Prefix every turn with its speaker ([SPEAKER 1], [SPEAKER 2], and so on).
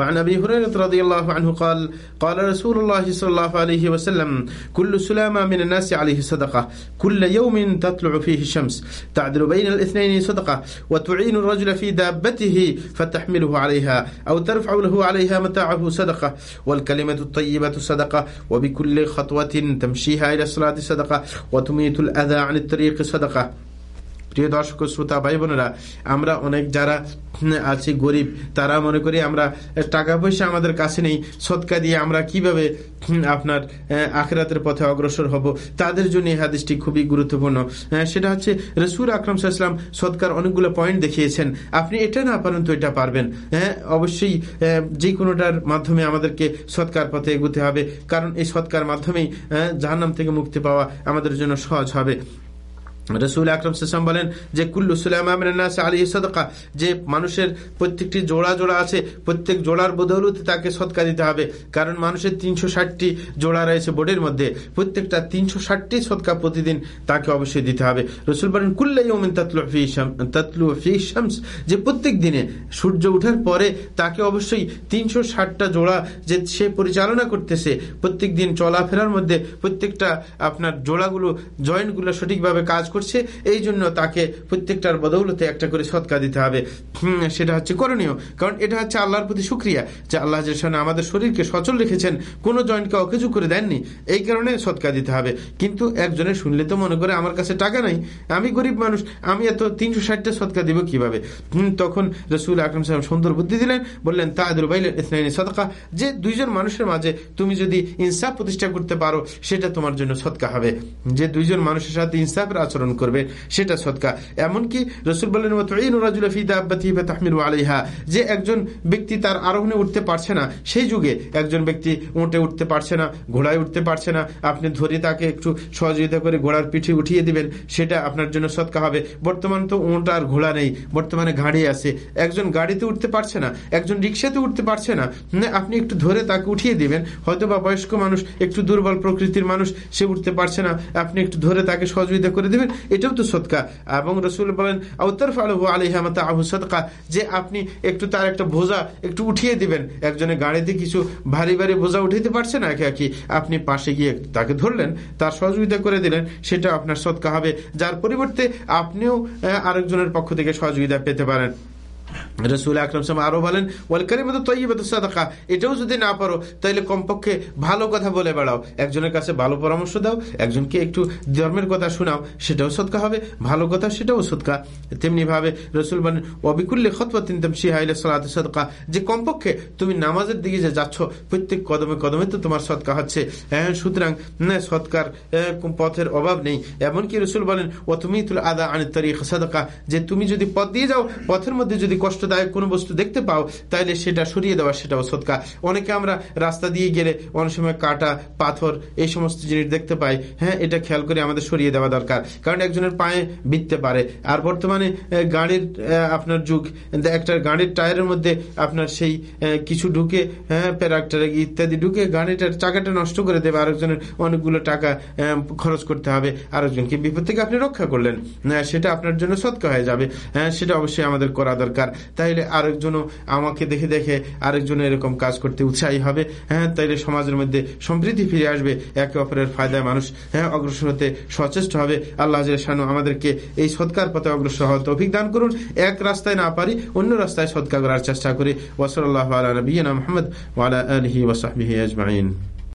[SPEAKER 1] فعن أبي هريرة رضي الله عنه قال قال رسول الله صلى الله عليه وسلم كل سلامة من الناس عليه صدقة كل يوم تطلع فيه الشمس تعدل بين الاثنين صدقة وتعين الرجل في دابته فتحمله عليها أو ترفع له عليها متاعه صدقة والكلمة الطيبة صدقة وبكل خطوة تمشيها إلى الصلاة صدقة وتميت الأذى عن الطريق صدقة. প্রিয় দর্শক শ্রোতা, ভাই বোনেরা, আমরা অনেক যারা আছি গরিব, তারা মনে করি আমরা টাকা পয়সা আমাদের কাছে নেই, সৎকা দিয়ে আমরা কীভাবে আপনার আখেরাতের পথে অগ্রসর হব, তাদের জন্য এই হাদিসটি খুবই গুরুত্বপূর্ণ। সেটা হচ্ছে, রসুল আকরম সাল্লাম সৎকার অনেকগুলো পয়েন্ট দেখিয়েছেন। আপনি এটা না পারেন তো এটা পারবেন। হ্যাঁ অবশ্যই যে কোনোটার মাধ্যমে আমাদেরকে সৎকার পথে এগুতে হবে, কারণ এই সৎকার মাধ্যমেই জাহান্নাম থেকে মুক্তি পাওয়া আমাদের জন্য সহজ হবে। রসুল আকরম সাম বলেন যে, কুল্লু সুলাইমাস আলী সদকা যে মানুষের প্রত্যেকটি জোড়া জোড়া আছে, প্রত্যেক জোড়ার বদৌলতে তাকে সৎকা দিতে হবে। কারণ মানুষের তিনশো ষাটটি জোড়া রয়েছে বোর্ডের মধ্যে, প্রত্যেকটা তিনশো ষাটটি সৎকা প্রতিদিন তাকে অবশ্যই দিতে হবে। রসুল বলেন কুল্লাই তাতলু ফি শামস যে প্রত্যেক দিনে সূর্য উঠার পরে তাকে অবশ্যই তিনশো ষাটটা জোড়া যে সে পরিচালনা করতেছে, প্রত্যেক দিন চলাফেরার মধ্যে প্রত্যেকটা আপনার জোড়াগুলো, জয়েন্টগুলো সঠিকভাবে কাজ করছে এই জন্য তাকে প্রত্যেকটার বদৌলতে একটা করে সৎকা দিতে হবে। সেটা হচ্ছে করণীয়। কারণ এটা হচ্ছে আল্লাহর প্রতি সুক্রিয়া যে আল্লাহ আমাদের শরীরকে সচল রেখেছেন, কোনো জয়েন্টকে অকেজু করে দেননি, এই কারণে সৎকা দিতে হবে। কিন্তু একজনের শুনলে তো মনে করে, আমার কাছে টাকা নাই, আমি গরিব মানুষ, আমি এত তিনশো ষাটটা সৎকা দিব কীভাবে? তখন রসুল আকরম সাহেব সুন্দর বুদ্ধি দিলেন, বললেন, তাহাদুর বাইলেন ইসলামী সদকা যে দুইজন মানুষের মাঝে তুমি যদি ইনসাফ প্রতিষ্ঠা করতে পারো, সেটা তোমার জন্য সৎকা হবে। যে দুইজন মানুষের সাথে ইনসাফের আচরণ করবে, সেটা সৎকা। এমনকি রসুল বললেন আলাইহা যে একজন ব্যক্তি তার আরোহণে উঠতে পারছে না, সেই যুগে একজন ব্যক্তি উঠে উঠতে পারছে না, ঘোড়ায় উঠতে পারছে না। আপনি ধরে তাকে একটু সহযোগিতা করে ঘোড়ার পিঠে উঠিয়ে দিবেন, সেটা আপনার জন্য সৎকা হবে। বর্তমান তো উঁট আর ঘোড়া নেই, বর্তমানে গাড়ি আছে। একজন গাড়িতে উঠতে পারছে না, একজন রিক্সাতে উঠতে পারছে না আপনি একটু ধরে তাকে উঠিয়ে দিবেন। হয়তো বা বয়স্ক মানুষ, একটু দুর্বল প্রকৃতির মানুষ, সে উঠতে পারছে না। আপনি একটু ধরে তাকে সহযোগিতা করে দেবেন এটাও তো সৎকা এবং রসুল বলেন আহু যে আপনি একটু তার একটা বোঝা একটু উঠিয়ে দিবেন। একজনের গাড়িতে কিছু ভারী ভারী বোঝা উঠাইতে পারছে না একে একই আপনি পাশে গিয়ে তাকে ধরলেন, তার সহযোগিতা করে দিলেন, সেটা আপনার সৎকা হবে। যার পরিবর্তে আপনিও আরেকজনের পক্ষ থেকে সহযোগিতা পেতে পারেন। রসুল আকরম সাম আরও বলেন, ওয়াল কারিমত তৈবত সাদাকা এটাও যদি না পারো তাহলে কমপক্ষে ভালো কথা বলে বেড়াও। একজনের কাছে ভালো পরামর্শ দাও, একজনকে একটু ধর্মের কথা শোনাও, সেটাও সৎকা হবে, ভালো কথা সেটাও সৎকা তেমনি ভাবে রসুল বলেন অবিকুল্লে খতপাতিন শিহাইলে সালাত সদকা যে কমপক্ষে তুমি নামাজের দিকে যে যাচ্ছ, প্রত্যেক কদমে কদমে তো তোমার সৎকা হচ্ছে। হ্যাঁ সুতরাং সৎকার পথের অভাব নেই। এমনকি রসুল বলেন ও তুমি তুলে আদা আনি তারিখ সাদকা যে তুমি যদি পথ দিয়ে যাও, পথের মধ্যে যদি কষ্টদায়ক কোনো বস্তু দেখতে পাও তাহলে সেটা সরিয়ে দেওয়া সেটাও সৎকা। অনেকে আমরা রাস্তা দিয়ে গেলে অনেক সময় কাটা, পাথর, এই সমস্ত জিনিস দেখতে পাই। হ্যাঁ এটা খেয়াল করে আমাদের সরিয়ে দেওয়া দরকার। কারণ একজনের পায়ে বিততে পারে। আর বর্তমানে গাড়ির আপনার যুগ। একটা গাড়ির টায়ারের মধ্যে আপনার সেই কিছু ঢুকে হ্যাঁ প্যারাক্টার ইত্যাদি ঢুকে গাড়িটার চাকাটা নষ্ট করে দেবে। আরেকজনের অনেকগুলো টাকা খরচ করতে হবে আরেকজনকে। বিপদ থেকে আপনি রক্ষা করলেন। সেটা আপনার জন্য সৎকা হয়ে যাবে। হ্যাঁ সেটা অবশ্যই আমাদের করা দরকার। তাইলে আরেকজনও আমাকে দেখে দেখে আরেকজনের এরকম কাজ করতে উৎসাহী হবে। হ্যাঁ তাইলে সমাজের মধ্যে সমৃদ্ধি ফিরে আসবে। একে অপরের ফায়দায় মানুষ হ্যাঁ অগ্রসর হতে সচেষ্ট হবে। আল্লাহ শানু আমাদেরকে এই সৎকার পথে অগ্রসর হওয়ার তৌফিক দান করুন। এক রাস্তায় না পারি, অন্য রাস্তায় সৎকার করার চেষ্টা করি। ওসল আল্লাহ আলা নবীনা মোহাম্মদ ওয়ালা আলহি ওসাহি